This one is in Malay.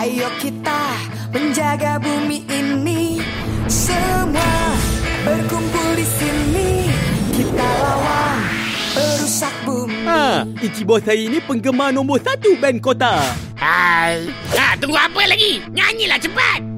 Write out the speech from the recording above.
Ayo kita menjaga bumi ini. Semua berkumpul di sini. Kita lawan perusak bumi. Ha, Ichibo saya ini penggemar nombor satu band kota. Hai. Ha, tunggu apa lagi? Nyanyilah cepat.